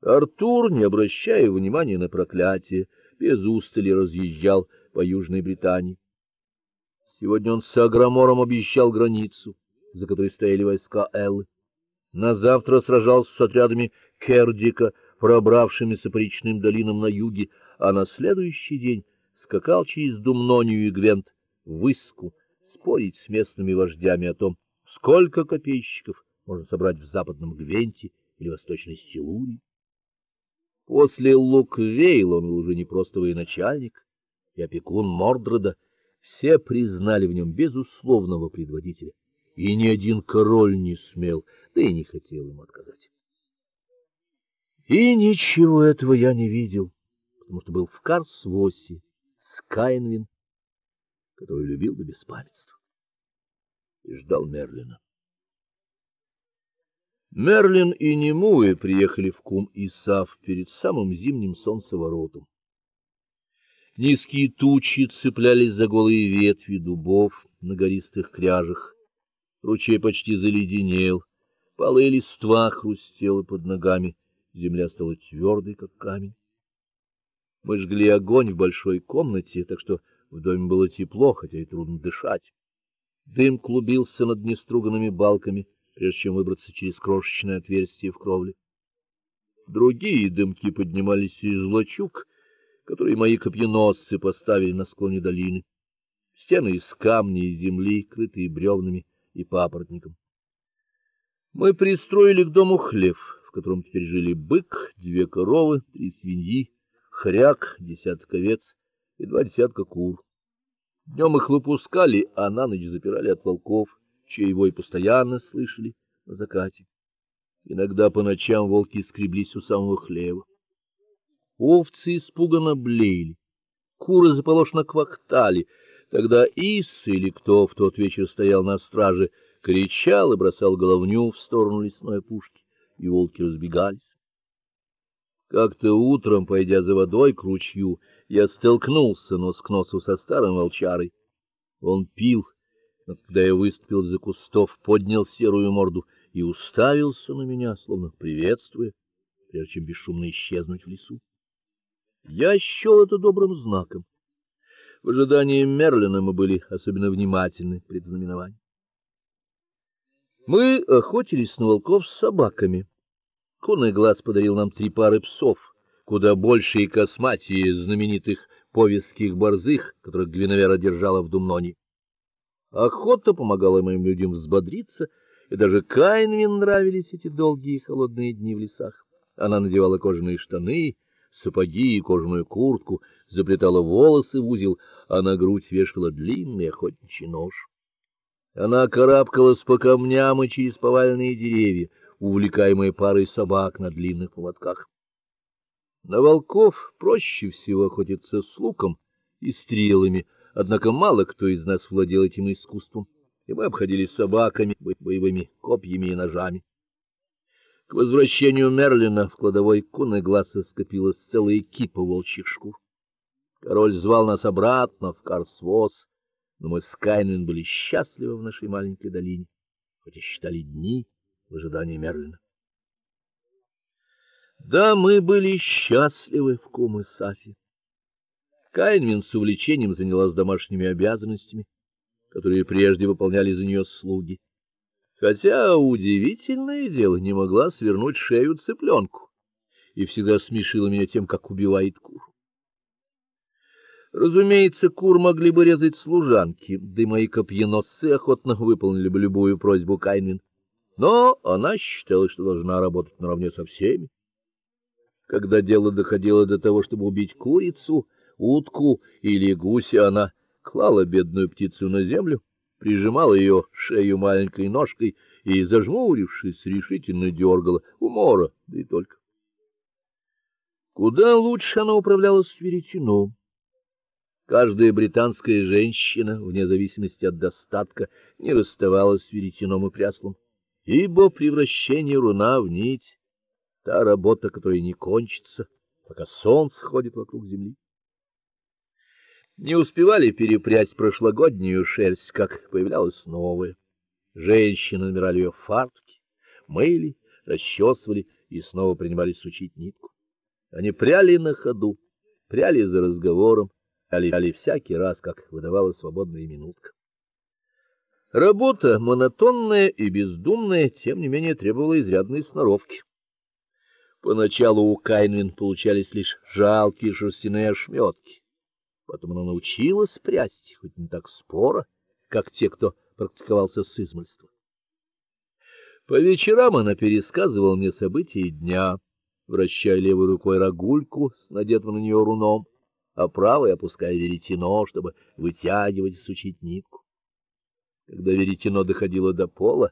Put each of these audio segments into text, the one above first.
Артур, не обращая внимания на проклятие, без устали разъезжал по Южной Британии. Сегодня он с Агромором обещал границу, за которой стояли войска Эллы. На завтра сражался с отрядами Кердика, пробравшимися по речным долинам на юге, а на следующий день скакал через Думнонию и Гвент в Иску спорить с местными вождями о том, сколько копейщиков можно собрать в западном Гвенте или восточной Силурии. После Луквейла он был уже не просто военачальник и опекун Мордреда, все признали в нем безусловного предводителя, и ни один король не смел, да и не хотел ему отказать. И ничего этого я не видел, потому что был в Карсвосе с Каинвин, который любил до беспамятства, и ждал Мерлина. Мерлин и Немуэ приехали в Кум-Исав перед самым зимним солнцеворотом. Низкие тучи цеплялись за голые ветви дубов на гористых кряжах. Ручей почти заледенел, полы листва хрустела под ногами, земля стала твердой, как камень. Мы жгли огонь в большой комнате, так что в доме было тепло, хотя и трудно дышать. Дым клубился над неструганными балками прежде чем выбраться через крошечное отверстие в кровле. Другие дымки поднимались из лачуг, которые мои копьеносцы поставили на склоне долины. Стены из камня и земли, крытые бревнами и папоротником. Мы пристроили к дому хлев, в котором теперь жили бык, две коровы, три свиньи, хряк, десяток овец и два десятка кур. Днем их выпускали, а на ночь запирали от волков чей вой постоянно слышали на закате. Иногда по ночам волки скреблись у самого хлева. Овцы испуганно блеяли, куры заполошно квактали. Тогда Ис или кто в тот вечер стоял на страже, кричал и бросал головню в сторону лесной пушки, и волки разбегались. Как-то утром, пойдя за водой к ручью, я столкнулся нос к носу со старым волчарой. Он пил но когда я выступил из-за кустов, поднял серую морду и уставился на меня, словно приветствуя, прежде чем бесшумно исчезнуть в лесу. Я счел это добрым знаком. В ожидании Мерлина мы были особенно внимательны предзнаменованию. Мы охотились на волков с собаками. Конный глаз подарил нам три пары псов, куда больше и косматее знаменитых повестских борзых, которых Гвиневера держала в Думноне. Охота помогала моим людям взбодриться, и даже Кайнвин нравились эти долгие холодные дни в лесах. Она надевала кожаные штаны, сапоги и кожаную куртку, заплетала волосы в узел, а на грудь вешала длинный охотничий нож. Она карабкалась по камням и через поваленные деревья, увлекаемая парой собак на длинных поводках. На волков проще всего охотиться с луком и стрелами, Однако мало кто из нас владел этим искусством, и мы обходились собаками, боевыми копьями и ножами. К возвращению Мерлина в кладовой куны глаза скопилась целая кипа волчьих шкур. Король звал нас обратно в Карсвоз, но мы с Кайнен были счастливы в нашей маленькой долине, хоть и считали дни в ожидании Мерлина. Да, мы были счастливы в Кумы-Сафи. Кайнвин с увлечением занялась домашними обязанностями, которые прежде выполняли за нее слуги. Хотя удивительное дело, не могла свернуть шею цыпленку и всегда смешила меня тем, как убивает кур. Разумеется, кур могли бы резать служанки, да и мои копьеносцы охотно выполнили бы любую просьбу Кайнвин, но она считала, что должна работать наравне со всеми. Когда дело доходило до того, чтобы убить курицу, утку или гуся, она клала бедную птицу на землю, прижимала ее шею маленькой ножкой и, зажмурившись, решительно дергала умора, да и только. Куда лучше она управлялась веретеном. Каждая британская женщина, вне зависимости от достатка, не расставалась с веретеном и пряслом, ибо превращение руна в нить та работа, которая не кончится, пока солнце ходит вокруг земли. Не успевали перепрясть прошлогоднюю шерсть, как появлялась новая. Женщины набирали ее фартуки, мыли, расчесывали и снова принимались сучить нитку. Они пряли на ходу, пряли за разговором, пряли всякий раз, как выдавала свободная минутка. Работа монотонная и бездумная, тем не менее требовала изрядной сноровки. Поначалу у Кайнвин получались лишь жалкие шерстяные ошметки. Потом она научилась прясть, хоть не так споро, как те, кто практиковался с измольства. По вечерам она пересказывала мне события дня, вращая левой рукой рогульку с надетым на нее руном, а правой опуская веретено, чтобы вытягивать и сучить нитку. Когда веретено доходило до пола,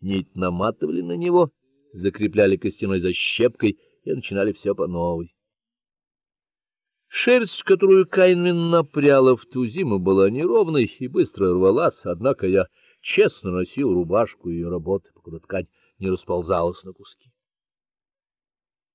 нить наматывали на него, закрепляли костяной защепкой и начинали все по новой. Шерсть, которую Кайнвин напряла в ту зиму, была неровной и быстро рвалась, однако я честно носил рубашку ее работы, покуда ткань не расползалась на куски.